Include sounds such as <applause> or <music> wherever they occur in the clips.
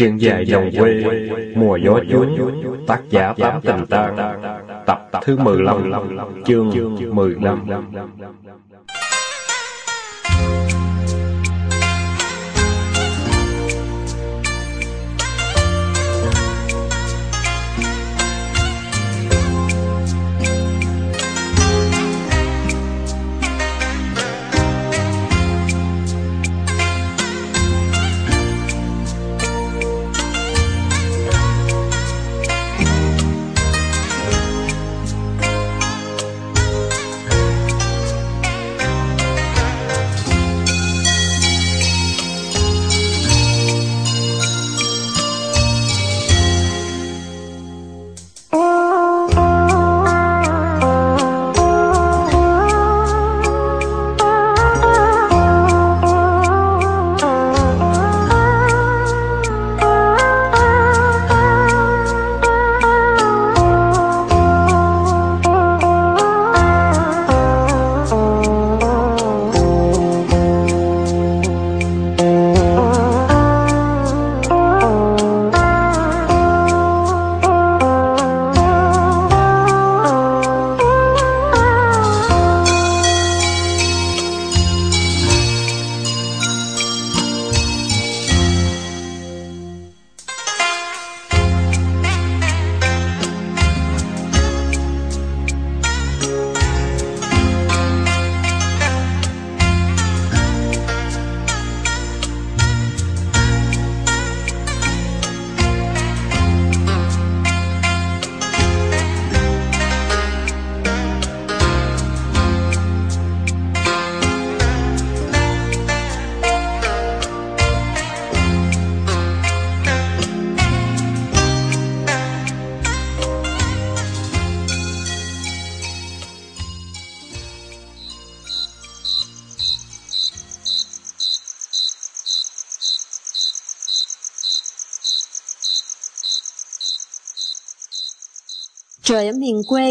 Truyện dài dòng quê, mùa gió chuối, tác giả Tám Tình Tang, tập thứ 15, chương 15.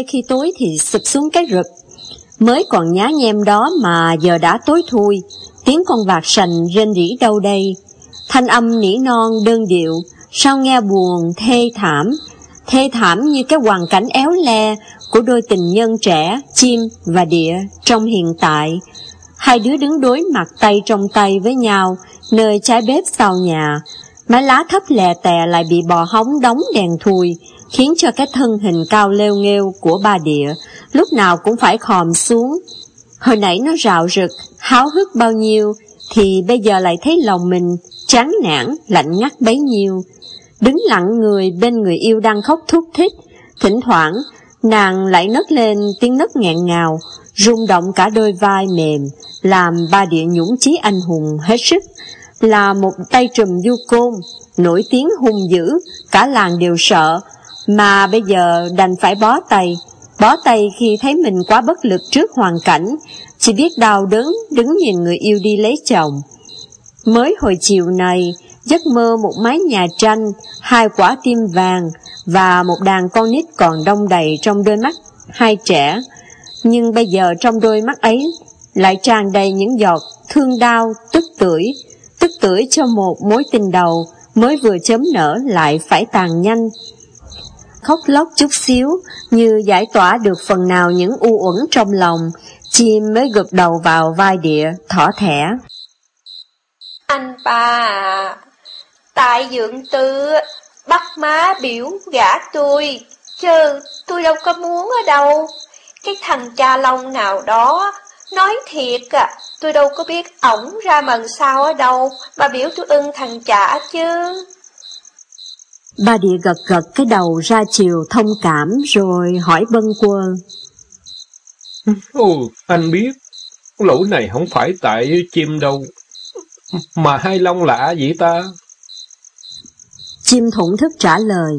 Quê khi tối thì sụp xuống cái rực. Mới còn nhá nhem đó mà giờ đã tối thui, tiếng con vạc sành rên rỉ đâu đây. Thanh âm nỉ non đơn điệu, sao nghe buồn, thê thảm, thê thảm như cái hoàn cảnh éo le của đôi tình nhân trẻ, chim và địa trong hiện tại. Hai đứa đứng đối mặt tay trong tay với nhau, nơi trái bếp sau nhà. Mái lá thấp lè tè lại bị bò hóng đóng đèn thui, khiến cho cái thân hình cao leo nghêu của ba địa lúc nào cũng phải khòm xuống. Hồi nãy nó rạo rực, háo hức bao nhiêu, thì bây giờ lại thấy lòng mình chán nản, lạnh ngắt bấy nhiêu. Đứng lặng người bên người yêu đang khóc thúc thích, thỉnh thoảng nàng lại nấc lên tiếng nấc nghẹn ngào, rung động cả đôi vai mềm, làm ba địa nhũng chí anh hùng hết sức. Là một tay trùm du côn, nổi tiếng hung dữ, cả làng đều sợ, mà bây giờ đành phải bó tay, bó tay khi thấy mình quá bất lực trước hoàn cảnh, chỉ biết đau đớn đứng nhìn người yêu đi lấy chồng. Mới hồi chiều này, giấc mơ một mái nhà tranh, hai quả tim vàng và một đàn con nít còn đông đầy trong đôi mắt hai trẻ. Nhưng bây giờ trong đôi mắt ấy lại tràn đầy những giọt thương đau, tức tưởi, tức tưởi cho một mối tình đầu mới vừa chấm nở lại phải tàn nhanh khóc lóc chút xíu, như giải tỏa được phần nào những u uẩn trong lòng, chim mới gập đầu vào vai địa, thỏ thẻ. Anh ba à, tại dưỡng tư bắt má biểu gã tôi, chứ tôi đâu có muốn ở đâu. Cái thằng cha long nào đó, nói thiệt à, tôi đâu có biết ổng ra mần sao ở đâu, mà biểu tôi ưng thằng chả chứ. Ba địa gật gật cái đầu ra chiều thông cảm rồi hỏi bân quơ. Ồ, anh biết, lũ này không phải tại chim đâu, mà hai long lạ vậy ta? Chim thủng thức trả lời.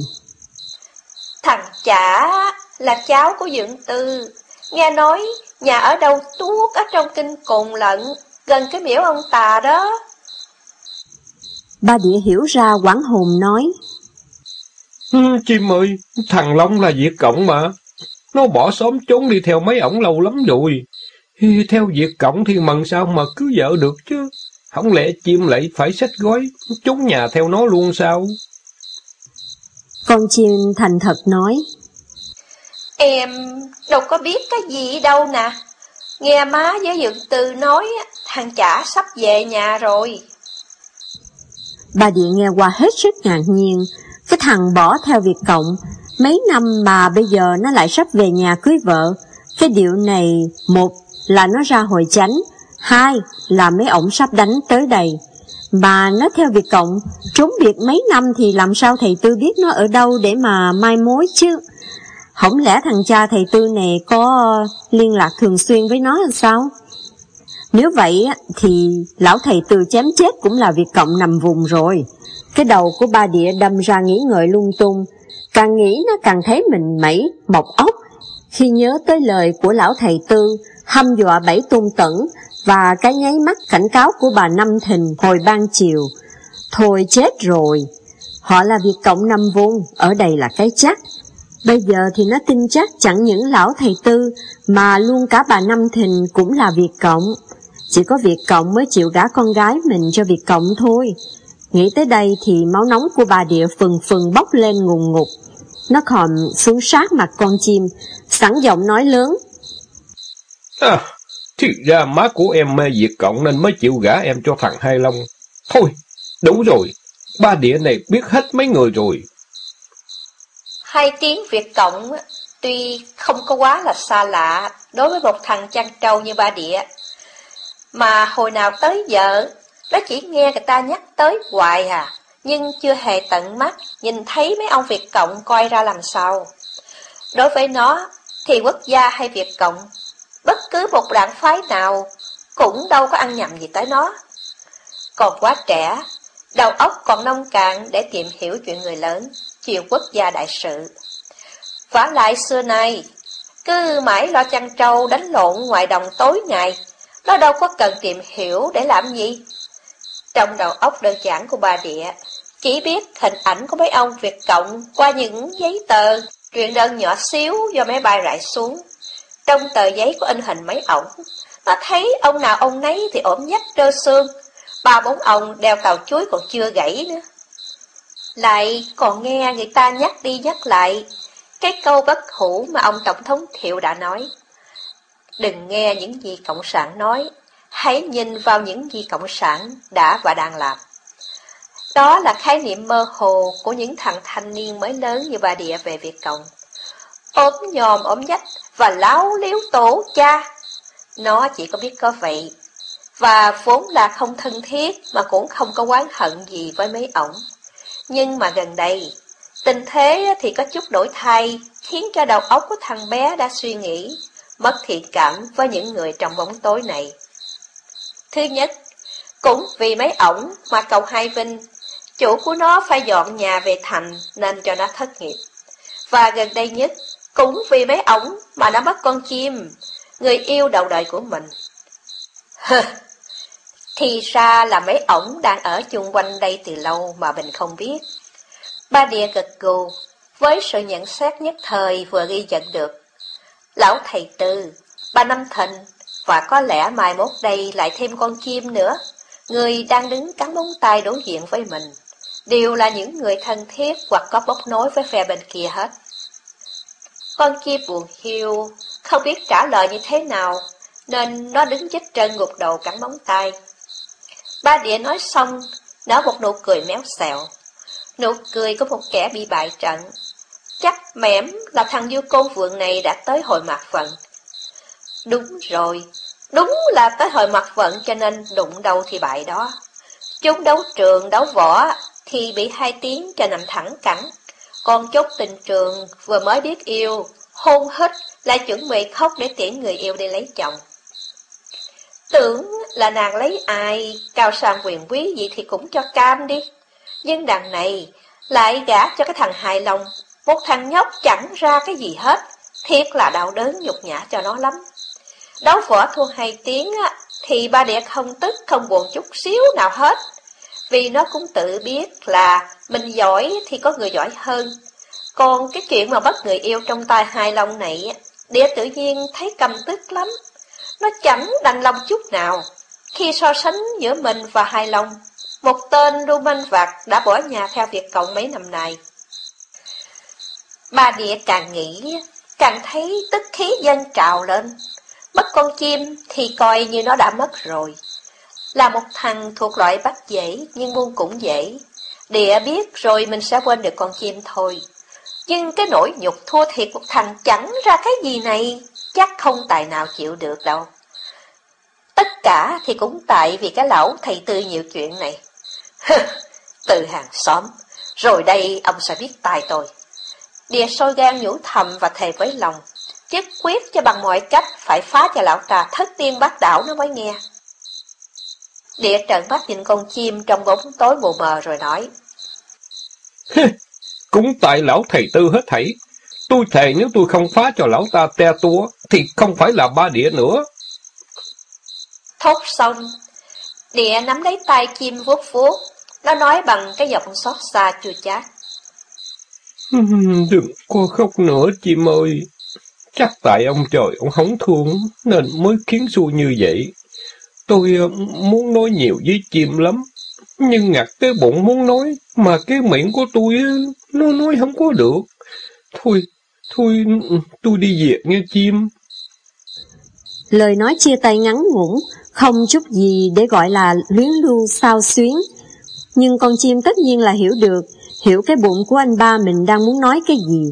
Thằng chả là cháu của dưỡng tư, nghe nói nhà ở đâu tuốt ở trong kinh cồn lận, gần cái miễu ông tà đó. Ba địa hiểu ra quảng hồn nói. Chim ơi, thằng Long là việc cộng mà. Nó bỏ xóm trốn đi theo mấy ổng lâu lắm rồi. Theo việc cộng thì mần sao mà cứ vợ được chứ. Không lẽ chim lại phải xách gói, trốn nhà theo nó luôn sao? Con chim thành thật nói. Em đâu có biết cái gì đâu nè. Nghe má với Dượng Tư nói thằng chả sắp về nhà rồi. Bà Địa nghe qua hết sức ngạc nhiên. Cái thằng bỏ theo việc cộng, mấy năm mà bây giờ nó lại sắp về nhà cưới vợ. Cái điệu này, một là nó ra hồi chánh, hai là mấy ổng sắp đánh tới đây. Mà nó theo việc cộng, trốn biệt mấy năm thì làm sao thầy Tư biết nó ở đâu để mà mai mối chứ? Không lẽ thằng cha thầy Tư này có liên lạc thường xuyên với nó làm sao? Nếu vậy thì lão thầy Tư chém chết cũng là việc cộng nằm vùng rồi. Cái đầu của ba địa đâm ra nghĩ ngợi lung tung, càng nghĩ nó càng thấy mình mẩy, mọc ốc. Khi nhớ tới lời của lão thầy Tư, hâm dọa bảy tung tẩn và cái nháy mắt cảnh cáo của bà Năm Thình hồi ban chiều. Thôi chết rồi, họ là việc cộng năm vuông, ở đây là cái chắc. Bây giờ thì nó tin chắc chẳng những lão thầy Tư mà luôn cả bà Năm Thình cũng là việc cộng. Chỉ có việc cộng mới chịu gả con gái mình cho việc cộng thôi. Nghĩ tới đây thì máu nóng của bà địa phừng phừng bốc lên ngùng ngục. Nó khòm xuống sát mặt con chim, sẵn giọng nói lớn. À, thì ra má của em mê việc cộng nên mới chịu gả em cho thằng Hai Long. Thôi, đủ rồi, ba địa này biết hết mấy người rồi. Hai tiếng Việt Cộng tuy không có quá là xa lạ đối với một thằng chăn trâu như ba địa. Mà hồi nào tới giờ, nó chỉ nghe người ta nhắc tới hoài à, nhưng chưa hề tận mắt nhìn thấy mấy ông Việt Cộng coi ra làm sao. Đối với nó, thì quốc gia hay Việt Cộng, bất cứ một đảng phái nào cũng đâu có ăn nhầm gì tới nó. Còn quá trẻ, đầu óc còn nông cạn để tìm hiểu chuyện người lớn chuyện quốc gia đại sự. Vả lại xưa nay, cứ mãi lo chăn trâu đánh lộn ngoài đồng tối ngày, nó đâu có cần tìm hiểu để làm gì. Trong đầu óc đơn giản của bà địa, chỉ biết hình ảnh của mấy ông Việt Cộng qua những giấy tờ, truyền đơn nhỏ xíu do máy bay rải xuống. Trong tờ giấy có in hình mấy ổng, nó thấy ông nào ông nấy thì ổn nhất, trơ xương, ba bốn ông đeo tàu chuối còn chưa gãy nữa. Lại còn nghe người ta nhắc đi nhắc lại cái câu bất hủ mà ông Tổng thống Thiệu đã nói. Đừng nghe những gì Cộng sản nói, hãy nhìn vào những gì Cộng sản đã và đang làm. Đó là khái niệm mơ hồ của những thằng thanh niên mới lớn như bà địa về Việt Cộng. Ốm nhòm ốm nhách và láo liếu tổ cha. Nó chỉ có biết có vậy. Và vốn là không thân thiết mà cũng không có oán hận gì với mấy ổng. Nhưng mà gần đây, tình thế thì có chút đổi thay, khiến cho đầu óc của thằng bé đã suy nghĩ, mất thiện cảm với những người trong bóng tối này. Thứ nhất, cũng vì mấy ổng mà cầu Hai Vinh, chủ của nó phải dọn nhà về thành nên cho nó thất nghiệp. Và gần đây nhất, cũng vì mấy ổng mà nó mất con chim, người yêu đầu đời của mình. <laughs> Hừ, thì ra là mấy ổng đang ở chung quanh đây từ lâu mà mình không biết. Ba địa gật gù, với sự nhận xét nhất thời vừa ghi nhận được. Lão thầy tư, ba năm thịnh, và có lẽ mai mốt đây lại thêm con chim nữa. Người đang đứng cắn móng tay đối diện với mình, đều là những người thân thiết hoặc có bốc nối với phe bên kia hết. Con chim buồn hiu, không biết trả lời như thế nào, nên nó đứng chết chân gục đầu cắn móng tay. Ba địa nói xong, nở một nụ cười méo xẹo. Nụ cười của một kẻ bị bại trận. Chắc mẻm là thằng du côn vượng này đã tới hồi mặt phận. Đúng rồi, đúng là tới thời mặt vận cho nên đụng đâu thì bại đó. Chúng đấu trường, đấu võ thì bị hai tiếng cho nằm thẳng cẳng. Còn chốt tình trường vừa mới biết yêu, hôn hết lại chuẩn bị khóc để tiễn người yêu đi lấy chồng. Tưởng là nàng lấy ai, cao sang quyền quý gì thì cũng cho cam đi. Nhưng đằng này lại gả cho cái thằng hài lòng, một thằng nhóc chẳng ra cái gì hết, thiệt là đau đớn nhục nhã cho nó lắm. Đấu võ thua hai tiếng á, thì ba đẻ không tức không buồn chút xíu nào hết, vì nó cũng tự biết là mình giỏi thì có người giỏi hơn. Còn cái chuyện mà bắt người yêu trong tay hai long này, đĩa tự nhiên thấy cầm tức lắm. Nó chẳng đành lòng chút nào. Khi so sánh giữa mình và Hai Long, một tên lưu manh vặt đã bỏ nhà theo việc cộng mấy năm nay. Ba địa càng nghĩ, càng thấy tức khí dân trào lên. Mất con chim thì coi như nó đã mất rồi. Là một thằng thuộc loại bắt dễ, nhưng buông cũng dễ. Địa biết rồi mình sẽ quên được con chim thôi. Nhưng cái nỗi nhục thua thiệt một thằng chẳng ra cái gì này, chắc không tài nào chịu được đâu. Tất cả thì cũng tại vì cái lão thầy tư nhiều chuyện này. Từ hàng xóm, rồi đây ông sẽ biết tài tôi. Địa sôi gan nhủ thầm và thề với lòng, nhất quyết cho bằng mọi cách phải phá cho lão trà thất tiên bát đảo nó mới nghe. Địa trợn mắt nhìn con chim trong bóng tối mù mờ rồi nói. Cũng tại lão thầy tư hết thảy. Tôi thề nếu tôi không phá cho lão ta te tua, thì không phải là ba địa nữa. Thốt xong, địa nắm lấy tay chim vuốt vuốt, nó nói bằng cái giọng xót xa chua chát. Đừng có khóc nữa chim ơi. Chắc tại ông trời ông hống thương nên mới khiến xui như vậy. Tôi ờ, muốn nói nhiều với chim lắm, nhưng ngặt cái bụng muốn nói, mà cái miệng của tôi ờ, nó nói không có được. Thôi, thôi, tôi đi về nghe chim. Lời nói chia tay ngắn ngủn, không chút gì để gọi là luyến lưu sao xuyến. Nhưng con chim tất nhiên là hiểu được, hiểu cái bụng của anh ba mình đang muốn nói cái gì.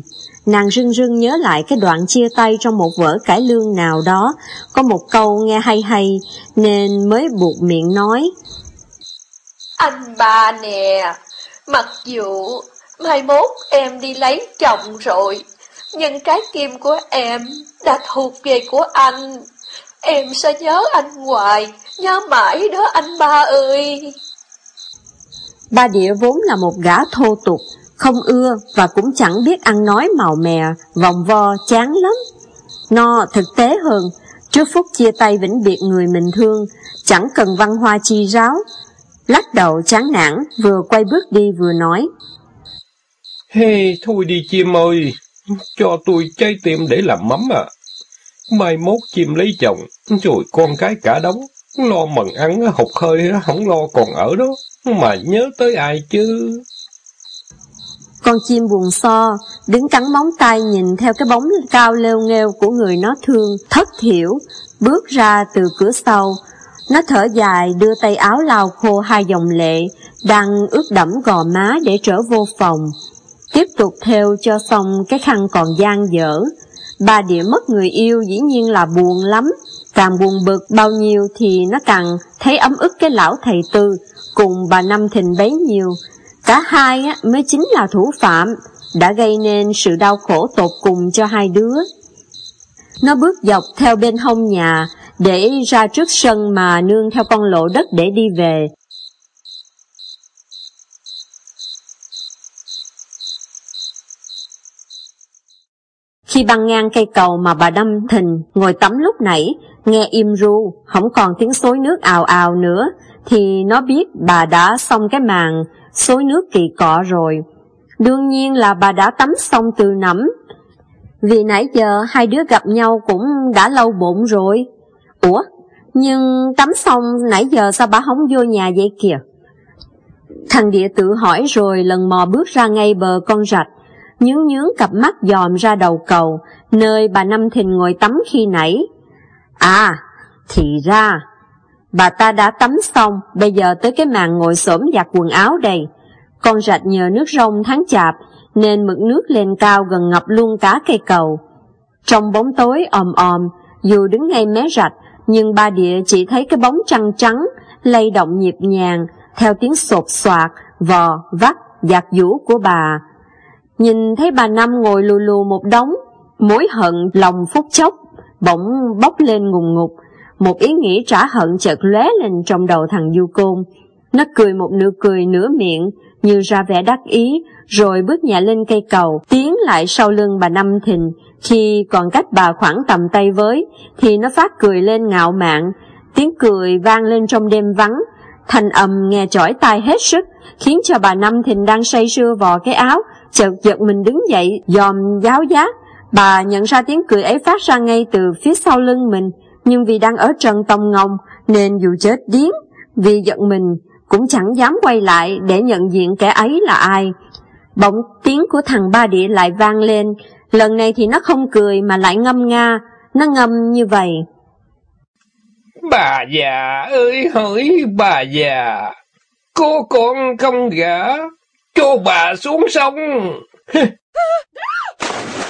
Nàng rưng rưng nhớ lại cái đoạn chia tay trong một vở cải lương nào đó, có một câu nghe hay hay, nên mới buộc miệng nói. Anh ba nè, mặc dù mai mốt em đi lấy chồng rồi, nhưng trái tim của em đã thuộc về của anh. Em sẽ nhớ anh hoài, nhớ mãi đó anh ba ơi. Ba địa vốn là một gã thô tục, không ưa và cũng chẳng biết ăn nói màu mè, vòng vo, chán lắm. No thực tế hơn, trước phút chia tay vĩnh biệt người mình thương, chẳng cần văn hoa chi ráo. Lắc đầu chán nản, vừa quay bước đi vừa nói. Hey, thôi đi chim ơi, cho tôi trái tim để làm mắm à. Mai mốt chim lấy chồng, rồi con cái cả đống, lo mần ăn hụt hơi không lo còn ở đó, mà nhớ tới ai chứ. Con chim buồn so, đứng cắn móng tay nhìn theo cái bóng cao leo nghêu của người nó thương, thất thiểu, bước ra từ cửa sau. Nó thở dài đưa tay áo lau khô hai dòng lệ, đang ướt đẫm gò má để trở vô phòng. Tiếp tục theo cho xong cái khăn còn gian dở. Bà địa mất người yêu dĩ nhiên là buồn lắm, càng buồn bực bao nhiêu thì nó càng thấy ấm ức cái lão thầy tư cùng bà Năm Thìn bấy nhiêu. Cả hai mới chính là thủ phạm, đã gây nên sự đau khổ tột cùng cho hai đứa. Nó bước dọc theo bên hông nhà, để ra trước sân mà nương theo con lộ đất để đi về. Khi băng ngang cây cầu mà bà Đâm Thình ngồi tắm lúc nãy, nghe im ru, không còn tiếng xối nước ào ào nữa, thì nó biết bà đã xong cái màn xối nước kỳ cọ rồi. Đương nhiên là bà đã tắm xong từ nắm. vì nãy giờ hai đứa gặp nhau cũng đã lâu bụng rồi. Ủa, nhưng tắm xong nãy giờ sao bà không vô nhà vậy kìa? Thằng địa tự hỏi rồi lần mò bước ra ngay bờ con rạch, nhướng nhướng cặp mắt dòm ra đầu cầu, nơi bà Năm Thìn ngồi tắm khi nãy. À, thì ra, bà ta đã tắm xong, bây giờ tới cái màn ngồi xổm giặt quần áo đây. Con rạch nhờ nước rông tháng chạp, nên mực nước lên cao gần ngập luôn cá cây cầu. Trong bóng tối òm òm, dù đứng ngay mé rạch, nhưng ba địa chỉ thấy cái bóng trăng trắng, lay động nhịp nhàng, theo tiếng sột soạt, vò, vắt, giặt vũ của bà. Nhìn thấy bà Năm ngồi lù lù một đống, mối hận lòng phút chốc, bỗng bốc lên ngùng ngục, một ý nghĩ trả hận chợt lóe lên trong đầu thằng Du Côn. Nó cười một nụ cười nửa miệng, như ra vẻ đắc ý, rồi bước nhẹ lên cây cầu, tiến lại sau lưng bà Năm Thìn. Khi còn cách bà khoảng tầm tay với, thì nó phát cười lên ngạo mạn, tiếng cười vang lên trong đêm vắng, thành âm nghe chỏi tai hết sức, khiến cho bà Năm Thìn đang say sưa vò cái áo, chợt giật mình đứng dậy, dòm giáo giác. Bà nhận ra tiếng cười ấy phát ra ngay từ phía sau lưng mình, nhưng vì đang ở trần tông ngông nên dù chết điếng, vì giận mình cũng chẳng dám quay lại để nhận diện kẻ ấy là ai. Bỗng tiếng của thằng ba địa lại vang lên, lần này thì nó không cười mà lại ngâm nga, nó ngâm như vậy. Bà già ơi hỡi bà già, cô con không gả, cho bà xuống sông. <laughs>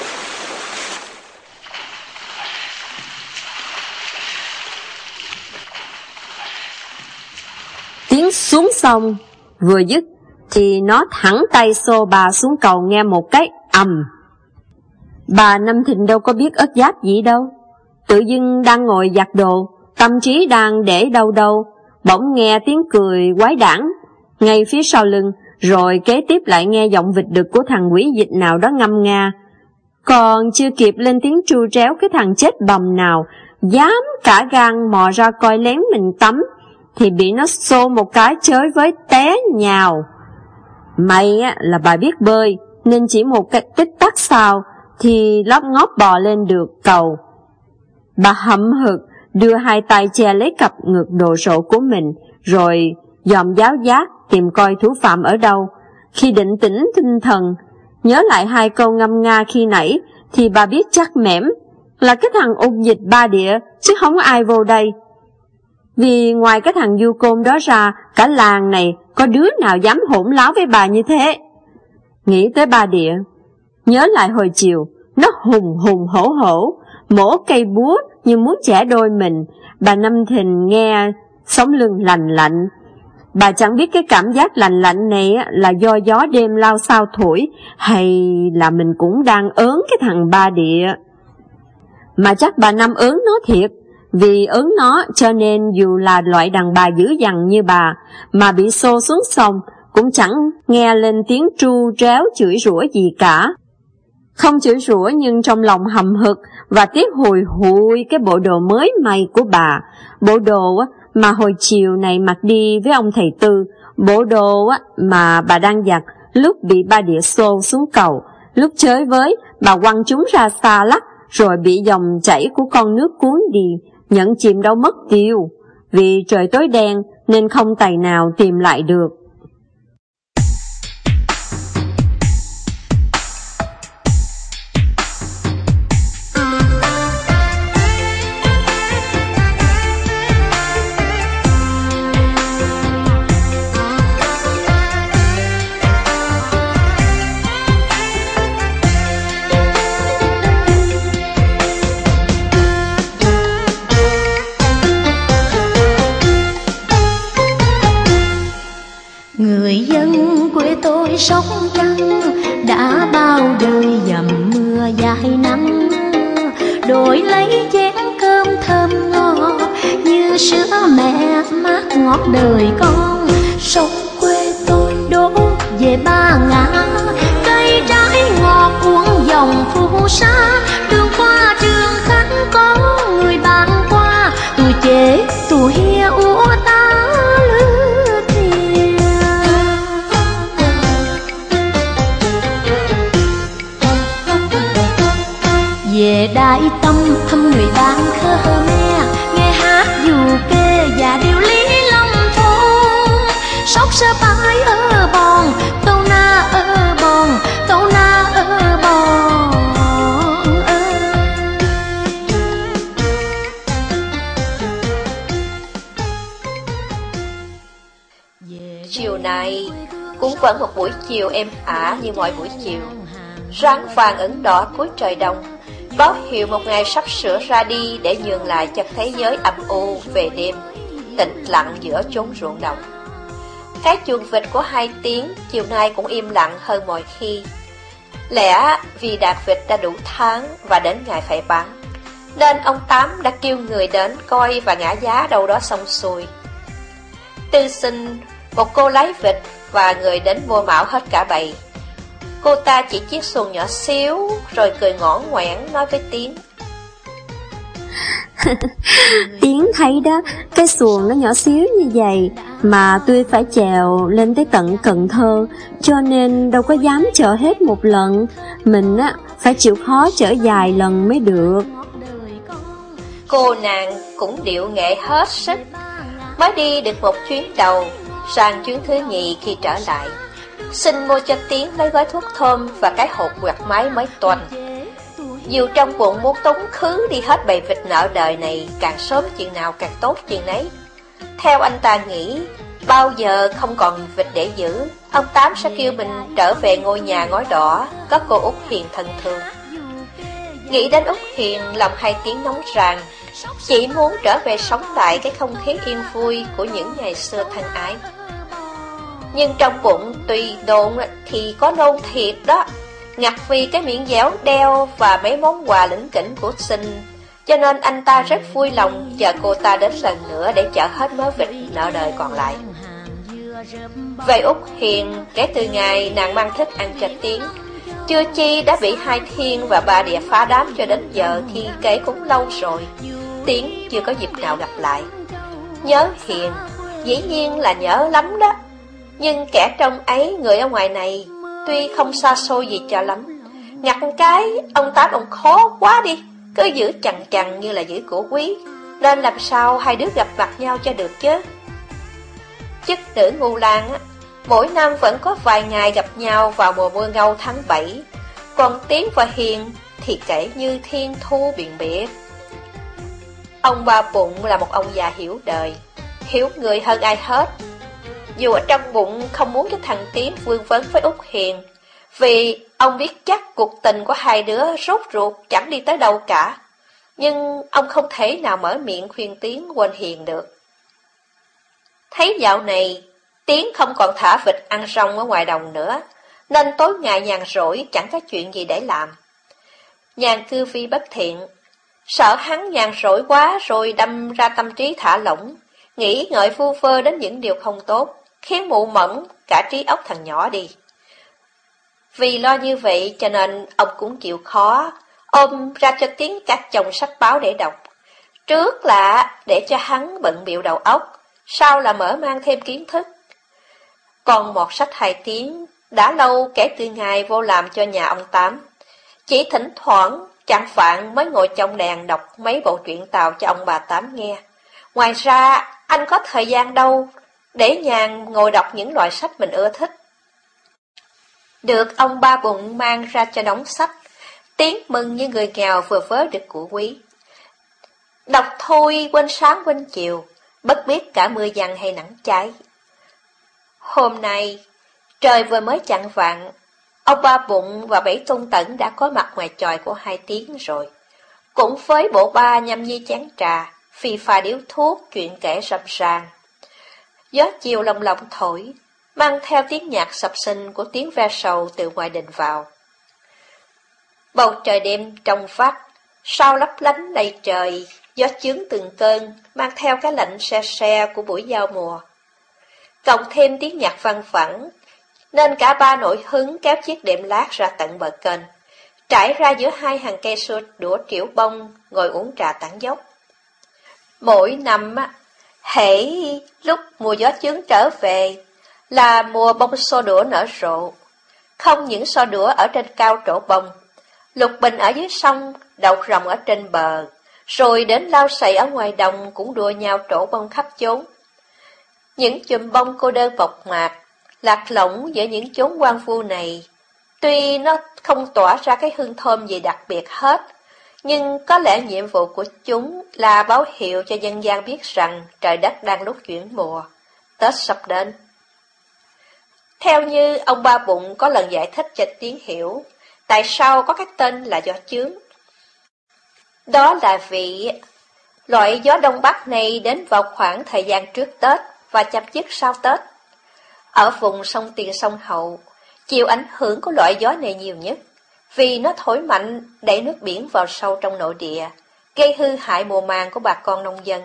Tiếng xuống sông vừa dứt thì nó thẳng tay xô bà xuống cầu nghe một cái ầm. Bà Năm Thịnh đâu có biết ớt giáp gì đâu. Tự dưng đang ngồi giặt đồ, tâm trí đang để đâu đâu, bỗng nghe tiếng cười quái đản ngay phía sau lưng, rồi kế tiếp lại nghe giọng vịt đực của thằng quỷ dịch nào đó ngâm nga. Còn chưa kịp lên tiếng tru tréo cái thằng chết bầm nào, dám cả gan mò ra coi lén mình tắm, thì bị nó xô một cái chới với té nhào. May là bà biết bơi, nên chỉ một cái tích tắc sau thì lóp ngóp bò lên được cầu. Bà hậm hực đưa hai tay che lấy cặp ngực đồ sộ của mình, rồi dòm giáo giác tìm coi thú phạm ở đâu. Khi định tĩnh tinh thần, nhớ lại hai câu ngâm nga khi nãy, thì bà biết chắc mẻm là cái thằng ung dịch ba địa, chứ không ai vô đây. Vì ngoài cái thằng du côn đó ra, cả làng này có đứa nào dám hỗn láo với bà như thế. Nghĩ tới ba địa, nhớ lại hồi chiều, nó hùng hùng hổ hổ, mổ cây búa như muốn trẻ đôi mình, bà Năm Thìn nghe sống lưng lành lạnh. Bà chẳng biết cái cảm giác lành lạnh này là do gió đêm lao sao thổi hay là mình cũng đang ớn cái thằng ba địa. Mà chắc bà Năm ớn nó thiệt, vì ứng nó cho nên dù là loại đàn bà dữ dằn như bà mà bị xô xuống sông cũng chẳng nghe lên tiếng tru tréo chửi rủa gì cả. Không chửi rủa nhưng trong lòng hầm hực và tiếc hồi hụi cái bộ đồ mới may của bà. Bộ đồ mà hồi chiều này mặc đi với ông thầy Tư. Bộ đồ mà bà đang giặt lúc bị ba địa xô xuống cầu. Lúc chơi với, bà quăng chúng ra xa lắc rồi bị dòng chảy của con nước cuốn đi, nhận chìm đâu mất tiêu. Vì trời tối đen nên không tài nào tìm lại được. Mát ngọt đời con khóc sợ bãi ở bòn tàu na ở bòn tàu na ở bòn Chiều nay cũng vẫn một buổi chiều em ả như mọi buổi chiều. Ráng vàng ẩn đỏ cuối trời đông, báo hiệu một ngày sắp sửa ra đi để nhường lại cho thế giới âm u về đêm, tĩnh lặng giữa chốn ruộng đồng. Cái chuồng vịt của hai tiếng chiều nay cũng im lặng hơn mọi khi. Lẽ vì đạt vịt đã đủ tháng và đến ngày phải bán, nên ông Tám đã kêu người đến coi và ngã giá đâu đó xong xuôi. Tư sinh, một cô lái vịt và người đến mua mạo hết cả bầy. Cô ta chỉ chiếc xuồng nhỏ xíu, rồi cười ngõ ngoẻn nói với tiếng. <laughs> Tiến thấy đó, cái xuồng nó nhỏ xíu như vậy, mà tôi phải chèo lên tới tận Cần Thơ, cho nên đâu có dám chở hết một lần. Mình á, phải chịu khó chở dài lần mới được. Cô nàng cũng điệu nghệ hết sức, Mới đi được một chuyến đầu, sang chuyến thứ nhì khi trở lại. Xin mua cho Tiến lấy gói thuốc thơm và cái hộp quạt máy mấy tuần. Dù trong bụng muốn tống khứ đi hết bầy vịt nợ đời này, càng sớm chuyện nào càng tốt chuyện nấy. Theo anh ta nghĩ, bao giờ không còn vịt để giữ, ông Tám sẽ kêu mình trở về ngôi nhà ngói đỏ, có cô Út Hiền thân thương. Nghĩ đến Út Hiền, lòng hai tiếng nóng ràng, chỉ muốn trở về sống lại cái không khí yên vui của những ngày xưa thân ái. Nhưng trong bụng tùy đồn thì có nôn thiệt đó, ngặt vì cái miệng dẻo đeo và mấy món quà lĩnh kỉnh của sinh cho nên anh ta rất vui lòng chờ cô ta đến lần nữa để chở hết mớ vịt nợ đời còn lại. Về Úc Hiền, kể từ ngày nàng mang thích ăn cho tiếng, chưa chi đã bị hai thiên và ba địa phá đám cho đến giờ thì kể cũng lâu rồi. Tiếng chưa có dịp nào gặp lại. Nhớ Hiền, dĩ nhiên là nhớ lắm đó. Nhưng kẻ trong ấy, người ở ngoài này, tuy không xa xôi gì cho lắm. Ngặt cái, ông Tám ông khó quá đi. Cứ giữ chằn chằn như là giữ cổ quý Nên làm sao hai đứa gặp mặt nhau cho được chứ Chức nữ ngu lan á Mỗi năm vẫn có vài ngày gặp nhau vào mùa mưa ngâu tháng 7 Còn Tiến và Hiền thì kể như thiên thu biển biệt Ông ba bụng là một ông già hiểu đời Hiểu người hơn ai hết dù ở trong bụng không muốn cho thằng Tiến vương vấn với Úc Hiền Vì Ông biết chắc cuộc tình của hai đứa rốt ruột chẳng đi tới đâu cả. Nhưng ông không thể nào mở miệng khuyên Tiến quên hiền được. Thấy dạo này, Tiến không còn thả vịt ăn rong ở ngoài đồng nữa, nên tối ngày nhàn rỗi chẳng có chuyện gì để làm. Nhàn cư vi bất thiện, sợ hắn nhàn rỗi quá rồi đâm ra tâm trí thả lỏng, nghĩ ngợi vu vơ đến những điều không tốt, khiến mụ mẫn cả trí óc thằng nhỏ đi. Vì lo như vậy cho nên ông cũng chịu khó, ôm ra cho tiếng các chồng sách báo để đọc. Trước là để cho hắn bận biểu đầu óc, sau là mở mang thêm kiến thức. Còn một sách hai tiếng, đã lâu kể từ ngày vô làm cho nhà ông Tám. Chỉ thỉnh thoảng, chẳng phạn mới ngồi trong đèn đọc mấy bộ truyện tàu cho ông bà Tám nghe. Ngoài ra, anh có thời gian đâu để nhàn ngồi đọc những loại sách mình ưa thích. Được ông ba bụng mang ra cho đóng sách, tiếng mừng như người nghèo vừa vớ được của quý. Đọc thôi quên sáng quên chiều, bất biết cả mưa dằn hay nắng cháy. Hôm nay, trời vừa mới chặn vạn, ông ba bụng và bảy tôn tẩn đã có mặt ngoài tròi của hai tiếng rồi. Cũng với bộ ba nhâm nhi chán trà, phi pha điếu thuốc, chuyện kể rầm ràng. Gió chiều lồng lộng thổi, mang theo tiếng nhạc sập sinh của tiếng ve sầu từ ngoài đình vào. Bầu trời đêm trong vắt, sao lấp lánh đầy trời, gió chướng từng cơn, mang theo cái lạnh xe xe của buổi giao mùa. Cộng thêm tiếng nhạc văn phẳng, nên cả ba nổi hứng kéo chiếc đệm lát ra tận bờ kênh, trải ra giữa hai hàng cây sưa đũa triểu bông, ngồi uống trà tản dốc. Mỗi năm, hễ lúc mùa gió chướng trở về, là mùa bông xô đũa nở rộ. Không những xô đũa ở trên cao trổ bông, lục bình ở dưới sông, đậu rồng ở trên bờ, rồi đến lao sậy ở ngoài đồng cũng đua nhau trổ bông khắp chốn. Những chùm bông cô đơn bọc mạc, lạc lõng giữa những chốn quan vu này, tuy nó không tỏa ra cái hương thơm gì đặc biệt hết, nhưng có lẽ nhiệm vụ của chúng là báo hiệu cho dân gian biết rằng trời đất đang lúc chuyển mùa, Tết sắp đến. Theo như ông Ba Bụng có lần giải thích cho Tiến hiểu, tại sao có các tên là gió chướng. Đó là vì loại gió Đông Bắc này đến vào khoảng thời gian trước Tết và chậm dứt sau Tết. Ở vùng sông Tiền sông Hậu, chịu ảnh hưởng của loại gió này nhiều nhất, vì nó thổi mạnh đẩy nước biển vào sâu trong nội địa, gây hư hại mùa màng của bà con nông dân.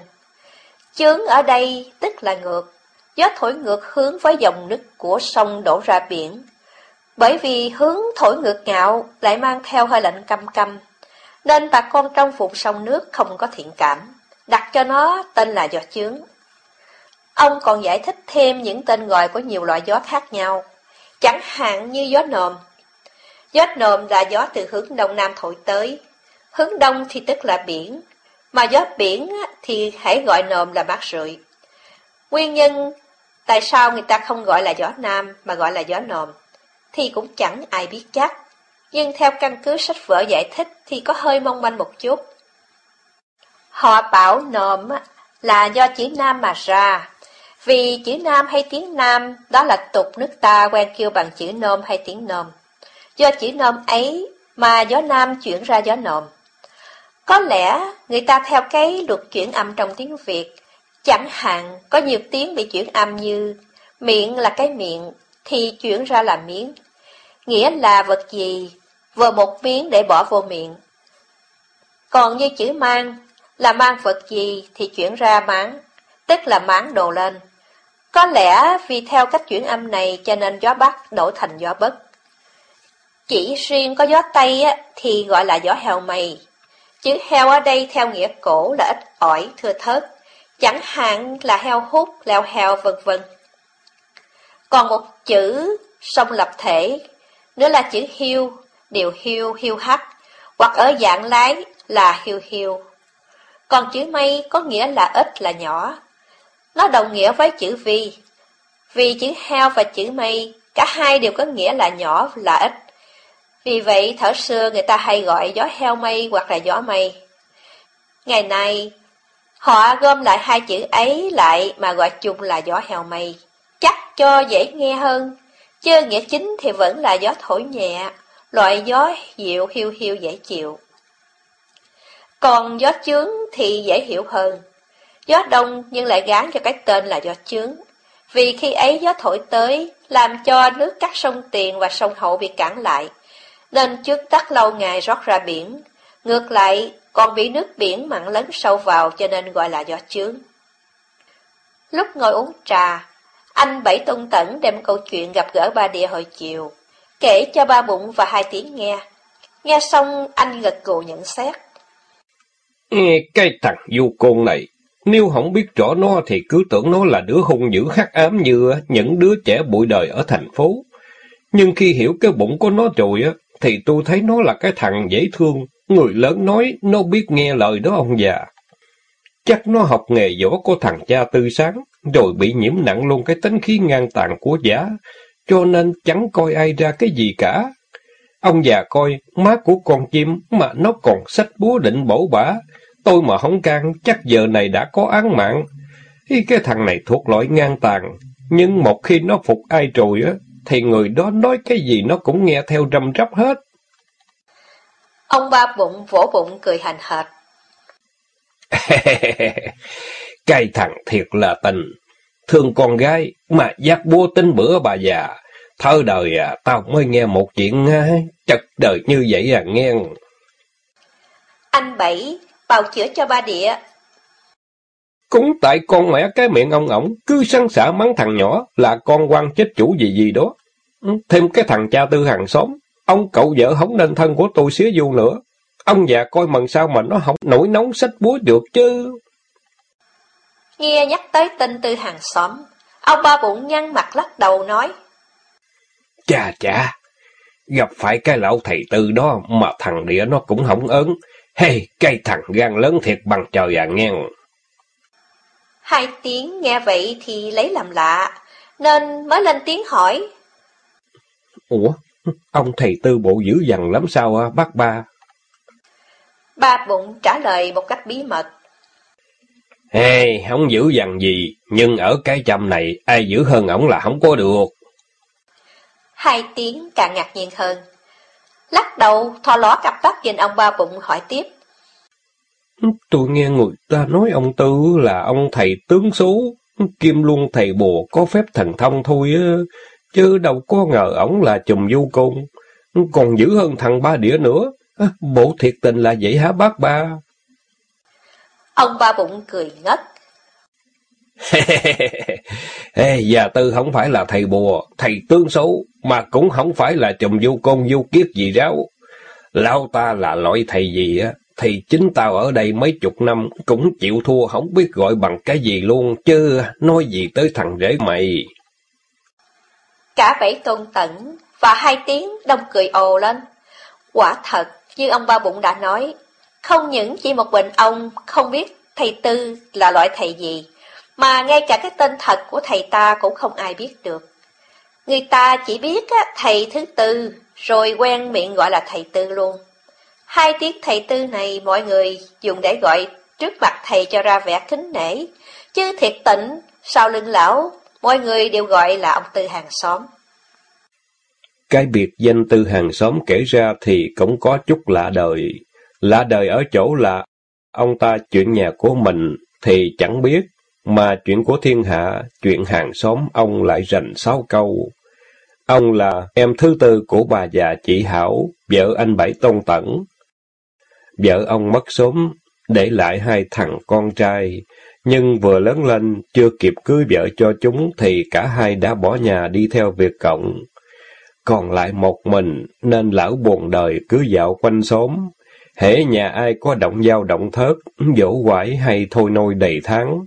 Chướng ở đây tức là ngược, gió thổi ngược hướng với dòng nước của sông đổ ra biển. Bởi vì hướng thổi ngược ngạo lại mang theo hơi lạnh căm căm, nên bà con trong vùng sông nước không có thiện cảm, đặt cho nó tên là gió chướng. Ông còn giải thích thêm những tên gọi của nhiều loại gió khác nhau, chẳng hạn như gió nồm. Gió nồm là gió từ hướng đông nam thổi tới, hướng đông thì tức là biển, mà gió biển thì hãy gọi nồm là mát rượi. Nguyên nhân tại sao người ta không gọi là gió nam mà gọi là gió nồm thì cũng chẳng ai biết chắc. Nhưng theo căn cứ sách vở giải thích thì có hơi mong manh một chút. Họ bảo nồm là do chữ nam mà ra. Vì chữ nam hay tiếng nam đó là tục nước ta quen kêu bằng chữ nôm hay tiếng nôm. Do chữ nôm ấy mà gió nam chuyển ra gió nồm. Có lẽ người ta theo cái luật chuyển âm trong tiếng Việt, chẳng hạn có nhiều tiếng bị chuyển âm như miệng là cái miệng thì chuyển ra là miếng, nghĩa là vật gì, vừa một miếng để bỏ vô miệng. Còn như chữ mang là mang vật gì thì chuyển ra máng, tức là máng đồ lên. Có lẽ vì theo cách chuyển âm này cho nên gió Bắc đổi thành gió Bất. Chỉ riêng có gió Tây á, thì gọi là gió heo mây. Chữ heo ở đây theo nghĩa cổ là ít ỏi, thưa thớt, chẳng hạn là heo hút, leo heo vân vân. Còn một chữ song lập thể, nữa là chữ hiu, điều hiu, hiu hắt, hoặc ở dạng lái là hiu hiu. Còn chữ mây có nghĩa là ít là nhỏ. Nó đồng nghĩa với chữ vi. Vì chữ heo và chữ mây, cả hai đều có nghĩa là nhỏ là ít. Vì vậy, thở xưa người ta hay gọi gió heo mây hoặc là gió mây. Ngày nay, họ gom lại hai chữ ấy lại mà gọi chung là gió heo mây. Chắc cho dễ nghe hơn, chứ nghĩa chính thì vẫn là gió thổi nhẹ, loại gió dịu hiu hiu dễ chịu. Còn gió chướng thì dễ hiểu hơn. Gió đông nhưng lại gán cho cái tên là gió chướng. Vì khi ấy gió thổi tới, làm cho nước các sông Tiền và sông Hậu bị cản lại, nên trước tắt lâu ngày rót ra biển. Ngược lại, còn bị nước biển mặn lấn sâu vào cho nên gọi là gió chướng. Lúc ngồi uống trà, anh Bảy tôn Tẩn đem câu chuyện gặp gỡ ba địa hồi chiều, kể cho ba bụng và hai tiếng nghe. Nghe xong anh gật gù nhận xét. Cái thằng du côn này, nếu không biết rõ nó thì cứ tưởng nó là đứa hung dữ khắc ám như những đứa trẻ bụi đời ở thành phố. Nhưng khi hiểu cái bụng của nó rồi á, thì tôi thấy nó là cái thằng dễ thương. Người lớn nói, nó biết nghe lời đó ông già. Chắc nó học nghề võ của thằng cha tư sáng, rồi bị nhiễm nặng luôn cái tính khí ngang tàn của giả, cho nên chẳng coi ai ra cái gì cả. Ông già coi, má của con chim mà nó còn sách búa định bổ bả, tôi mà không can chắc giờ này đã có án mạng. Cái thằng này thuộc loại ngang tàn, nhưng một khi nó phục ai rồi á, thì người đó nói cái gì nó cũng nghe theo răm rắp hết. Ông ba bụng vỗ bụng cười hành hệt. <laughs> cái thằng thiệt là tình, thương con gái mà giác búa tính bữa bà già. Thơ đời à, tao mới nghe một chuyện à, chật đời như vậy à nghe. Anh Bảy bào chữa cho ba địa. Cũng tại con mẹ cái miệng ông ổng, cứ săn xả mắng thằng nhỏ là con quan chết chủ gì gì đó. Ừ, thêm cái thằng cha tư hàng xóm, ông cậu vợ không nên thân của tôi xía du nữa. Ông già coi mần sao mà nó không nổi nóng sách búa được chứ. Nghe nhắc tới tên tư hàng xóm, ông ba bụng nhăn mặt lắc đầu nói. Chà chà, gặp phải cái lão thầy tư đó mà thằng địa nó cũng không ớn. Hey, cái thằng gan lớn thiệt bằng trời à ngang. Hai tiếng nghe vậy thì lấy làm lạ, nên mới lên tiếng hỏi. Ủa, ông thầy tư bộ dữ dằn lắm sao bác ba? Ba bụng trả lời một cách bí mật. Hey, không dữ dằn gì, nhưng ở cái châm này ai dữ hơn ổng là không có được. Hai tiếng càng ngạc nhiên hơn. Lắc đầu, thò ló cặp mắt nhìn ông ba bụng hỏi tiếp. Tôi nghe người ta nói ông Tư là ông thầy tướng số, kim luôn thầy bùa có phép thần thông thôi á, chứ đâu có ngờ ổng là chùm du côn, còn dữ hơn thằng ba đĩa nữa. Bộ thiệt tình là vậy hả bác ba? Ông ba bụng cười ngất. <laughs> Ê, già tư không phải là thầy bùa, thầy tướng số, mà cũng không phải là chùm du côn du kiết gì ráo. Lão ta là loại thầy gì á, thì chính tao ở đây mấy chục năm cũng chịu thua không biết gọi bằng cái gì luôn, chứ nói gì tới thằng rể mày. Cả bảy tôn tẩn và hai tiếng đông cười ồ lên. Quả thật, như ông ba bụng đã nói, không những chỉ một mình ông không biết thầy Tư là loại thầy gì, mà ngay cả cái tên thật của thầy ta cũng không ai biết được. Người ta chỉ biết thầy thứ tư, rồi quen miệng gọi là thầy tư luôn. Hai tiếng thầy tư này mọi người dùng để gọi trước mặt thầy cho ra vẻ kính nể, chứ thiệt tịnh, sau lưng lão, mọi người đều gọi là ông tư hàng xóm. Cái biệt danh tư hàng xóm kể ra thì cũng có chút lạ đời. Lạ đời ở chỗ là ông ta chuyện nhà của mình thì chẳng biết, mà chuyện của thiên hạ, chuyện hàng xóm ông lại rành sáu câu. Ông là em thứ tư của bà già chị Hảo, vợ anh Bảy Tôn Tẩn. Vợ ông mất sớm, để lại hai thằng con trai, nhưng vừa lớn lên, chưa kịp cưới vợ cho chúng thì cả hai đã bỏ nhà đi theo việc cộng. Còn lại một mình, nên lão buồn đời cứ dạo quanh xóm. Hễ nhà ai có động dao động thớt, dỗ quải hay thôi nôi đầy tháng.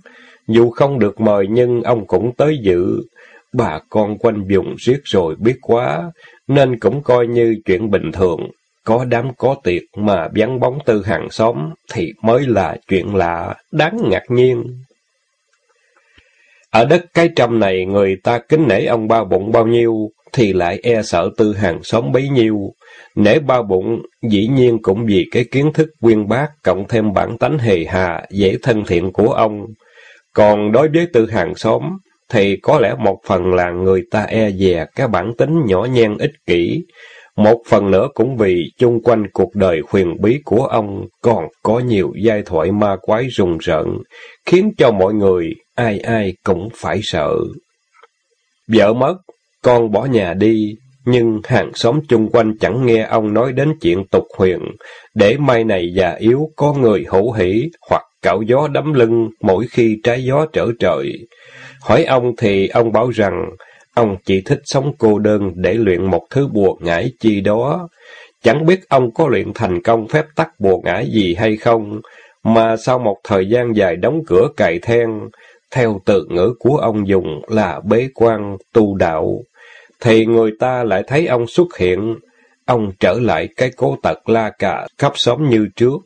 Dù không được mời nhưng ông cũng tới dự. Bà con quanh vùng riết rồi biết quá, nên cũng coi như chuyện bình thường. Có đám có tiệc mà vắng bóng tư hàng xóm thì mới là chuyện lạ, đáng ngạc nhiên. Ở đất cái trăm này người ta kính nể ông ba bụng bao nhiêu, thì lại e sợ tư hàng xóm bấy nhiêu. Nể ba bụng, dĩ nhiên cũng vì cái kiến thức quyên bác, cộng thêm bản tánh hề hà, dễ thân thiện của ông. Còn đối với tư hàng xóm, thì có lẽ một phần là người ta e dè cái bản tính nhỏ nhen ích kỷ, một phần nữa cũng vì chung quanh cuộc đời huyền bí của ông còn có nhiều giai thoại ma quái rùng rợn, khiến cho mọi người ai ai cũng phải sợ. Vợ mất, con bỏ nhà đi, nhưng hàng xóm chung quanh chẳng nghe ông nói đến chuyện tục huyền, để mai này già yếu có người hữu hỷ hoặc cạo gió đấm lưng mỗi khi trái gió trở trời. Hỏi ông thì ông bảo rằng ông chỉ thích sống cô đơn để luyện một thứ bùa ngải chi đó. Chẳng biết ông có luyện thành công phép tắc bùa ngải gì hay không, mà sau một thời gian dài đóng cửa cài then, theo từ ngữ của ông dùng là bế quan, tu đạo, thì người ta lại thấy ông xuất hiện, ông trở lại cái cố tật la cà khắp xóm như trước.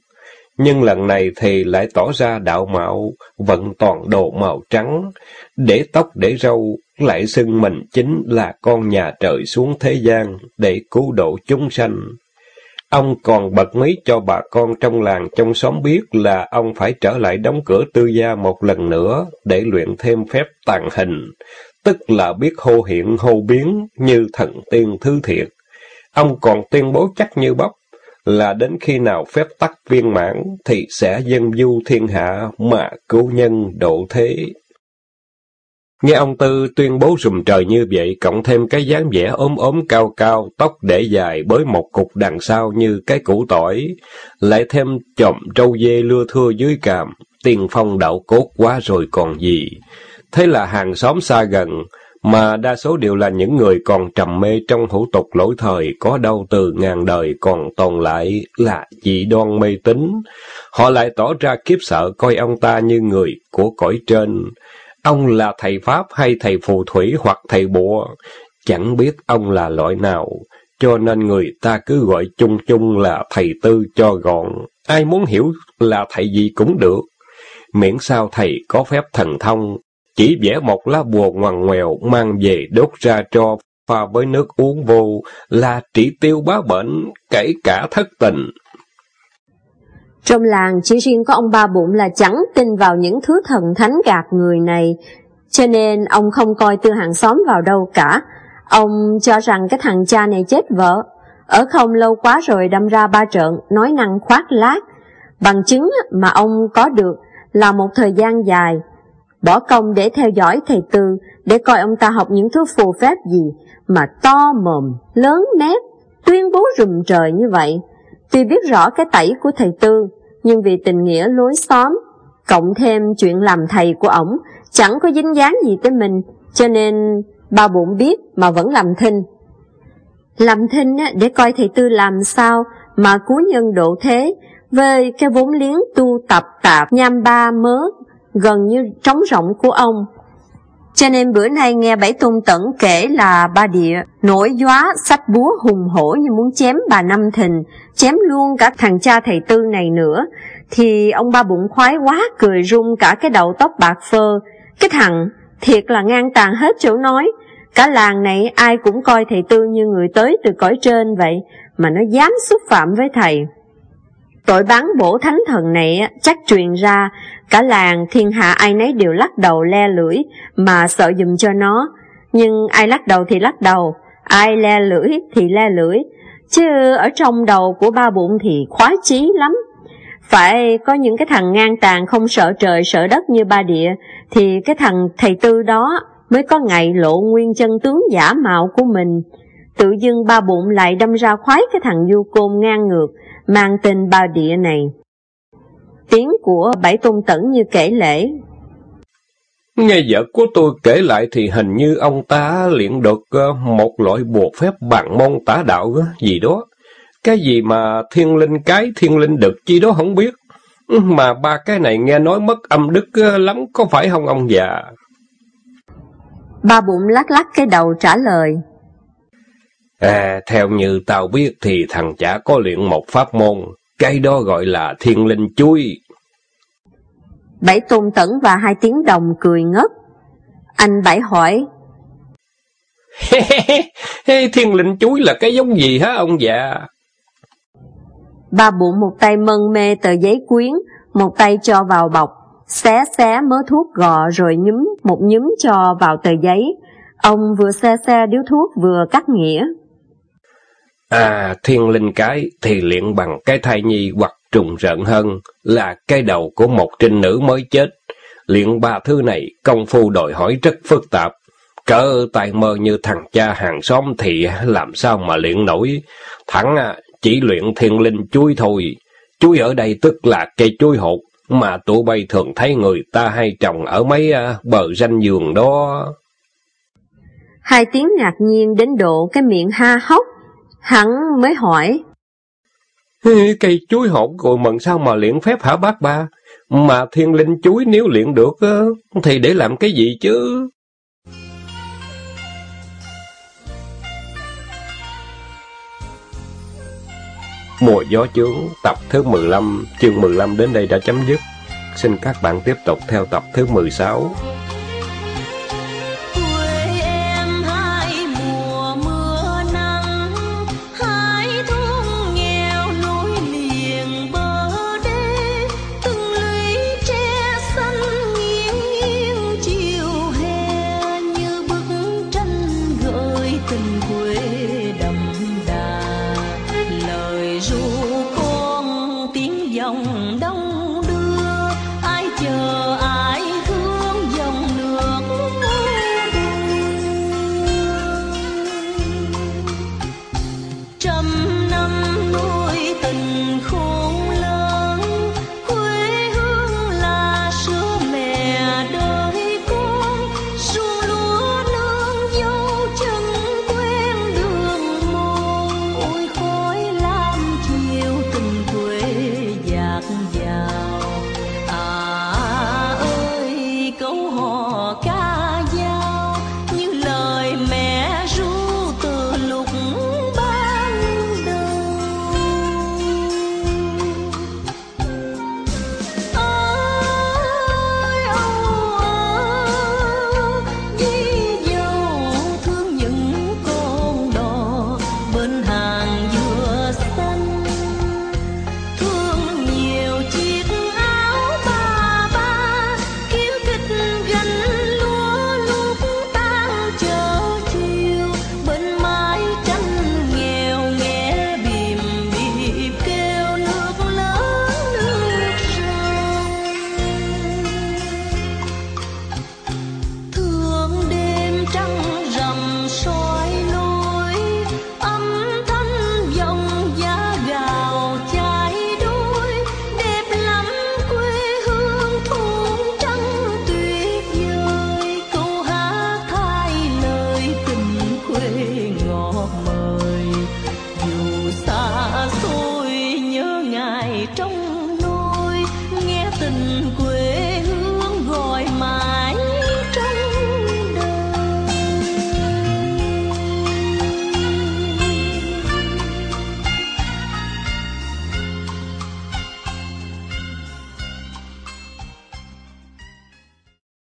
Nhưng lần này thì lại tỏ ra đạo mạo, vận toàn đồ màu trắng, để tóc để râu, lại xưng mình chính là con nhà trời xuống thế gian để cứu độ chúng sanh. Ông còn bật mí cho bà con trong làng trong xóm biết là ông phải trở lại đóng cửa tư gia một lần nữa để luyện thêm phép tàn hình, tức là biết hô hiện hô biến như thần tiên thứ thiệt. Ông còn tuyên bố chắc như bóc là đến khi nào phép tắc viên mãn thì sẽ dân du thiên hạ mà cứu nhân độ thế. Nghe ông Tư tuyên bố rùm trời như vậy, cộng thêm cái dáng vẻ ốm ốm cao cao, tóc để dài bới một cục đằng sau như cái củ tỏi, lại thêm chòm trâu dê lưa thưa dưới càm, tiền phong đạo cốt quá rồi còn gì. Thế là hàng xóm xa gần, mà đa số đều là những người còn trầm mê trong hữu tục lỗi thời, có đâu từ ngàn đời còn tồn lại là dị đoan mê tín. Họ lại tỏ ra kiếp sợ coi ông ta như người của cõi trên. Ông là thầy Pháp hay thầy phù thủy hoặc thầy bùa, chẳng biết ông là loại nào, cho nên người ta cứ gọi chung chung là thầy tư cho gọn. Ai muốn hiểu là thầy gì cũng được. Miễn sao thầy có phép thần thông, chỉ vẽ một lá bùa ngoằn ngoèo mang về đốt ra cho pha với nước uống vô là trị tiêu bá bệnh, kể cả thất tình. Trong làng chỉ riêng có ông ba bụng là chẳng tin vào những thứ thần thánh gạt người này, cho nên ông không coi tư hàng xóm vào đâu cả. Ông cho rằng cái thằng cha này chết vợ, ở không lâu quá rồi đâm ra ba trợn, nói năng khoác lác. Bằng chứng mà ông có được là một thời gian dài, bỏ công để theo dõi thầy Tư, để coi ông ta học những thứ phù phép gì mà to mồm, lớn mép tuyên bố rùm trời như vậy. Tuy biết rõ cái tẩy của thầy Tư, nhưng vì tình nghĩa lối xóm, cộng thêm chuyện làm thầy của ổng, chẳng có dính dáng gì tới mình, cho nên ba bụng biết mà vẫn làm thinh. Làm thinh để coi thầy Tư làm sao mà cứu nhân độ thế, về cái vốn liếng tu tập tạp nham ba mớ gần như trống rỗng của ông. Cho nên bữa nay nghe Bảy Tôn Tẩn kể là ba địa nổi gióa sách búa hùng hổ như muốn chém bà Năm Thình, chém luôn cả thằng cha thầy Tư này nữa, thì ông ba bụng khoái quá cười rung cả cái đầu tóc bạc phơ, Cái thằng thiệt là ngang tàn hết chỗ nói. Cả làng này ai cũng coi thầy Tư như người tới từ cõi trên vậy, mà nó dám xúc phạm với thầy. Tội bán bổ thánh thần này chắc truyền ra, cả làng thiên hạ ai nấy đều lắc đầu le lưỡi mà sợ dùm cho nó. Nhưng ai lắc đầu thì lắc đầu, ai le lưỡi thì le lưỡi, chứ ở trong đầu của ba bụng thì khoái chí lắm. Phải có những cái thằng ngang tàn không sợ trời sợ đất như ba địa, thì cái thằng thầy tư đó mới có ngày lộ nguyên chân tướng giả mạo của mình. Tự dưng ba bụng lại đâm ra khoái cái thằng du côn ngang ngược, mang tên ba địa này. Tiếng của bảy tôn tẩn như kể lễ. Nghe vợ của tôi kể lại thì hình như ông ta luyện được ờ, một loại bộ phép bằng môn tả đạo gì đó. Cái gì mà thiên linh cái, thiên linh được chi đó không biết. Mà ba cái này nghe nói mất âm đức ờ, lắm, có phải không ông già? Ba bụng lắc lắc cái đầu trả lời. À, theo như tao biết thì thằng chả có luyện một pháp môn, cái đó gọi là thiên linh chui. Bảy tôn tẩn và hai tiếng đồng cười ngất. Anh Bảy hỏi. thiên linh chuối là cái giống gì hả ông già? Ba bụng một tay mân mê tờ giấy quyến, một tay cho vào bọc, xé xé mớ thuốc gò rồi nhúm một nhúm cho vào tờ giấy. Ông vừa xe xe điếu thuốc vừa cắt nghĩa. À, thiên linh cái thì luyện bằng cái thai nhi hoặc trùng rợn hơn là cái đầu của một trinh nữ mới chết. Luyện ba thứ này công phu đòi hỏi rất phức tạp. Cỡ tài mơ như thằng cha hàng xóm thì làm sao mà luyện nổi. Thẳng à, chỉ luyện thiên linh chuối thôi. Chuối ở đây tức là cây chuối hột mà tụi bay thường thấy người ta hay trồng ở mấy à, bờ ranh giường đó. Hai tiếng ngạc nhiên đến độ cái miệng ha hốc Hắn mới hỏi. Cây chuối hột rồi mần sao mà luyện phép hả bác ba? Mà thiên linh chuối nếu luyện được ờ, thì để làm cái gì chứ? Mùa gió chướng tập thứ 15, chương 15 đến đây đã chấm dứt. Xin các bạn tiếp tục theo tập thứ 16.